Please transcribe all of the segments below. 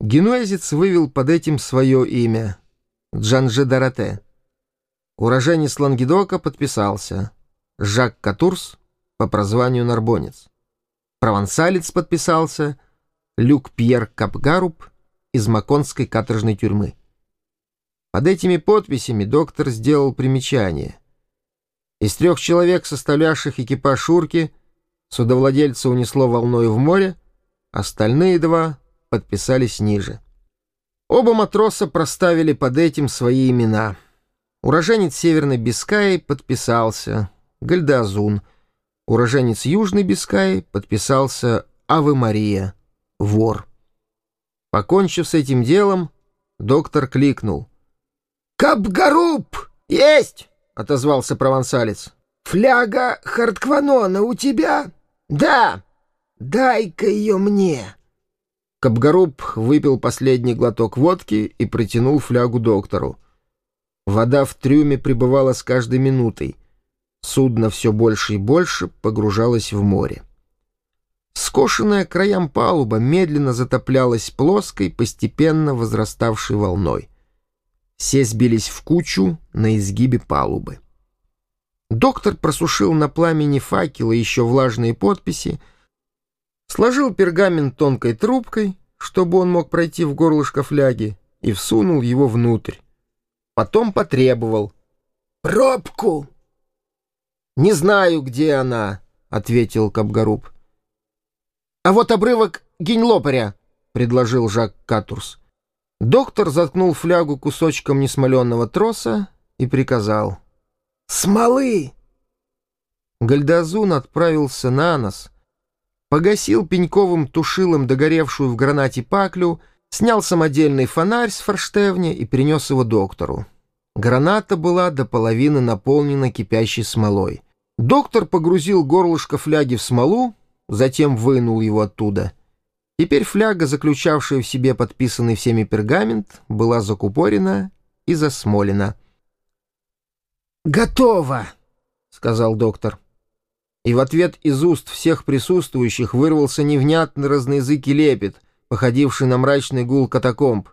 Генуэзец вывел под этим свое имя — Джанже Дороте. Уроженец Лангедока подписался Жак Катурс по прозванию Нарбонец. Провансалец подписался Люк Пьер Капгаруб из Маконской каторжной тюрьмы. Под этими подписями доктор сделал примечание. Из трех человек, составлявших экипаж Шурки, судовладельца унесло волною в море, остальные два подписались ниже. Оба матроса проставили под этим свои имена. Уроженец Северной Бискаи подписался Гальдазун. Уроженец Южной Бискаи подписался Авы Мария, вор. Покончив с этим делом, доктор кликнул. «Капгаруб! Есть!» — отозвался провансалец. «Фляга Харткванона у тебя?» «Да! Дай-ка ее мне!» Капгаруб выпил последний глоток водки и протянул флягу доктору. Вода в трюме пребывала с каждой минутой. Судно все больше и больше погружалось в море. Скошенная краям палуба медленно затоплялась плоской, постепенно возраставшей волной. Все сбились в кучу на изгибе палубы. Доктор просушил на пламени факела еще влажные подписи, сложил пергамент тонкой трубкой, чтобы он мог пройти в горлышко фляги, и всунул его внутрь. Потом потребовал. «Пробку!» «Не знаю, где она», — ответил Капгаруб. «А вот обрывок гинь-лопаря», — предложил Жак Катурс. Доктор заткнул флягу кусочком несмоленного троса и приказал. «Смолы!» Гальдазун отправился на нос, погасил пеньковым тушилом догоревшую в гранате паклю, снял самодельный фонарь с форштевня и принес его доктору. Граната была до половины наполнена кипящей смолой. Доктор погрузил горлышко фляги в смолу, затем вынул его оттуда. Теперь фляга, заключавшая в себе подписанный всеми пергамент, была закупорена и засмолена. «Готово!» — сказал доктор. И в ответ из уст всех присутствующих вырвался невнятный разноязыкий лепет, походивший на мрачный гул катакомб.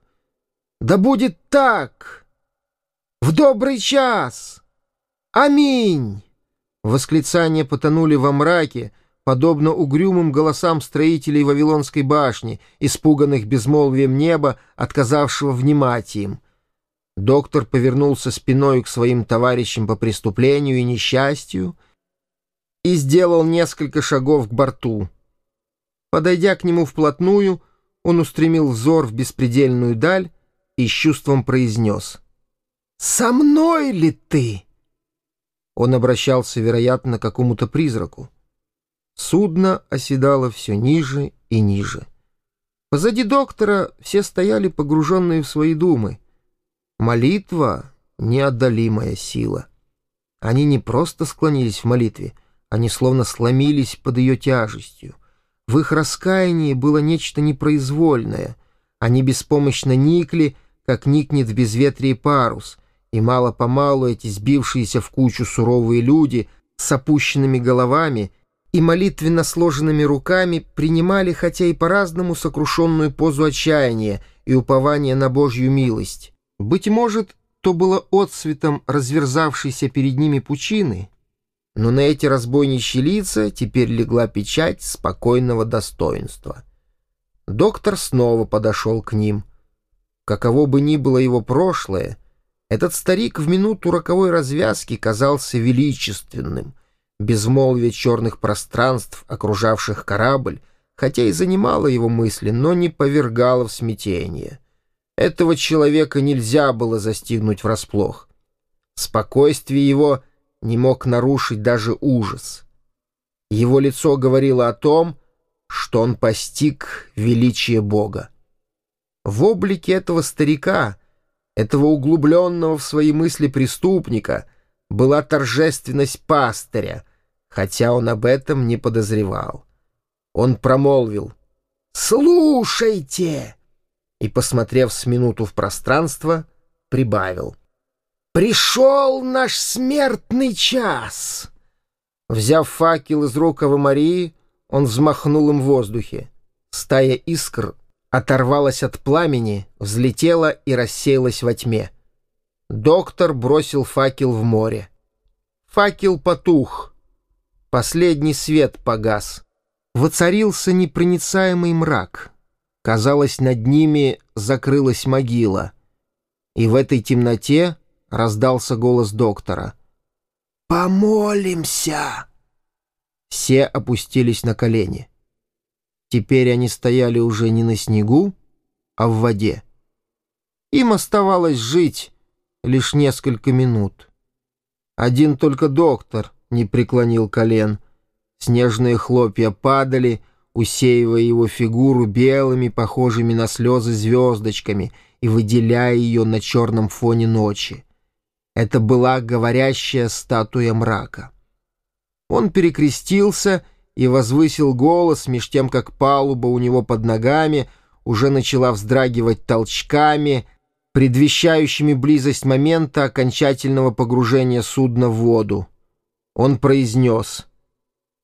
«Да будет так! В добрый час! Аминь!» Восклицания потонули во мраке, подобно угрюмым голосам строителей Вавилонской башни, испуганных безмолвием неба, отказавшего внимать им. Доктор повернулся спиной к своим товарищам по преступлению и несчастью и сделал несколько шагов к борту. Подойдя к нему вплотную, он устремил взор в беспредельную даль и с чувством произнес «Со мной ли ты?» Он обращался, вероятно, к какому-то призраку. Судно оседало все ниже и ниже. Позади доктора все стояли погруженные в свои думы. Молитва — неотдалимая сила. Они не просто склонились в молитве, они словно сломились под ее тяжестью. В их раскаянии было нечто непроизвольное. Они беспомощно никли, как никнет в безветрии парус, и мало-помалу эти сбившиеся в кучу суровые люди с опущенными головами и молитвенно сложенными руками принимали, хотя и по-разному, сокрушенную позу отчаяния и упования на Божью милость. Быть может, то было отсветом разверзавшейся перед ними пучины — но на эти разбойничьи лица теперь легла печать спокойного достоинства. Доктор снова подошел к ним. Каково бы ни было его прошлое, этот старик в минуту роковой развязки казался величественным. Безмолвие черных пространств, окружавших корабль, хотя и занимало его мысли, но не повергало в смятение. Этого человека нельзя было застигнуть врасплох. Спокойствие его — не мог нарушить даже ужас. Его лицо говорило о том, что он постиг величие Бога. В облике этого старика, этого углубленного в свои мысли преступника, была торжественность пастыря, хотя он об этом не подозревал. Он промолвил «Слушайте!» и, посмотрев с минуту в пространство, прибавил — Пришел наш смертный час!» Взяв факел из рук Авы Марии, он взмахнул им в воздухе. Стая искр оторвалась от пламени, взлетела и рассеялась во тьме. Доктор бросил факел в море. Факел потух. Последний свет погас. Воцарился непроницаемый мрак. Казалось, над ними закрылась могила. И в этой темноте раздался голос доктора. «Помолимся!» Все опустились на колени. Теперь они стояли уже не на снегу, а в воде. Им оставалось жить лишь несколько минут. Один только доктор не преклонил колен. Снежные хлопья падали, усеивая его фигуру белыми, похожими на слезы звездочками и выделяя ее на черном фоне ночи. Это была говорящая статуя мрака. Он перекрестился и возвысил голос, меж тем, как палуба у него под ногами уже начала вздрагивать толчками, предвещающими близость момента окончательного погружения судна в воду. Он произнес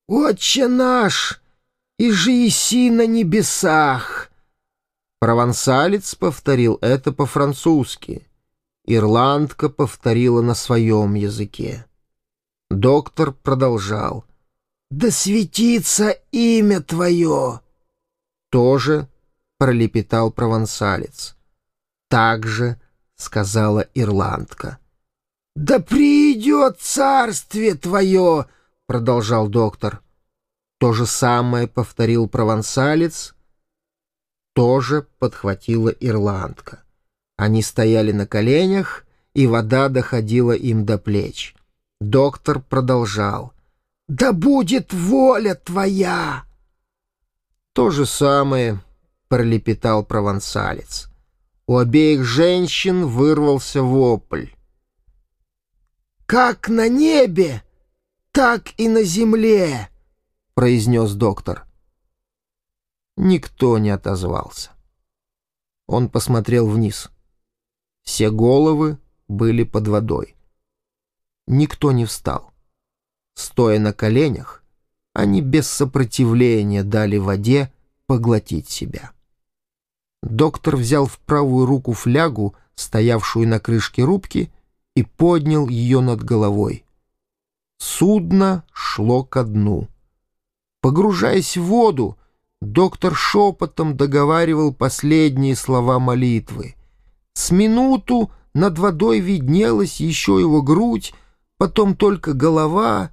«Отче наш, и иси на небесах!» Провансалец повторил это по-французски. Ирландка повторила на своем языке. Доктор продолжал. «Да светится имя твое!» Тоже пролепетал провансалец. Так же сказала ирландка. «Да придет царствие твое!» — продолжал доктор. То же самое повторил провансалец, тоже подхватила ирландка. Они стояли на коленях, и вода доходила им до плеч. Доктор продолжал. «Да будет воля твоя!» То же самое пролепетал провансалец. У обеих женщин вырвался вопль. «Как на небе, так и на земле!» — произнес доктор. Никто не отозвался. Он посмотрел вниз. Все головы были под водой. Никто не встал. Стоя на коленях, они без сопротивления дали воде поглотить себя. Доктор взял в правую руку флягу, стоявшую на крышке рубки, и поднял ее над головой. Судно шло ко дну. Погружаясь в воду, доктор шепотом договаривал последние слова молитвы. С минуту над водой виднелась еще его грудь, потом только голова,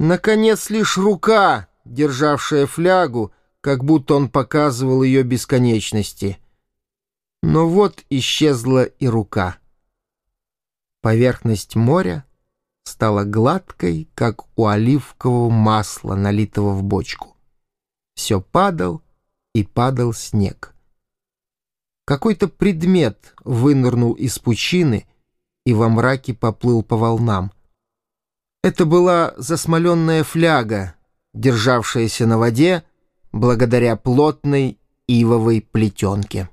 наконец лишь рука, державшая флягу, как будто он показывал ее бесконечности. Но вот исчезла и рука. Поверхность моря стала гладкой, как у оливкового масла, налитого в бочку. Все падал и падал снег. Какой-то предмет вынырнул из пучины и во мраке поплыл по волнам. Это была засмоленная фляга, державшаяся на воде благодаря плотной ивовой плетенке.